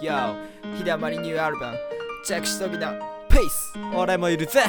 Yo 日だまりニューアルバム。チェックしときな。ペース俺もいるぜ。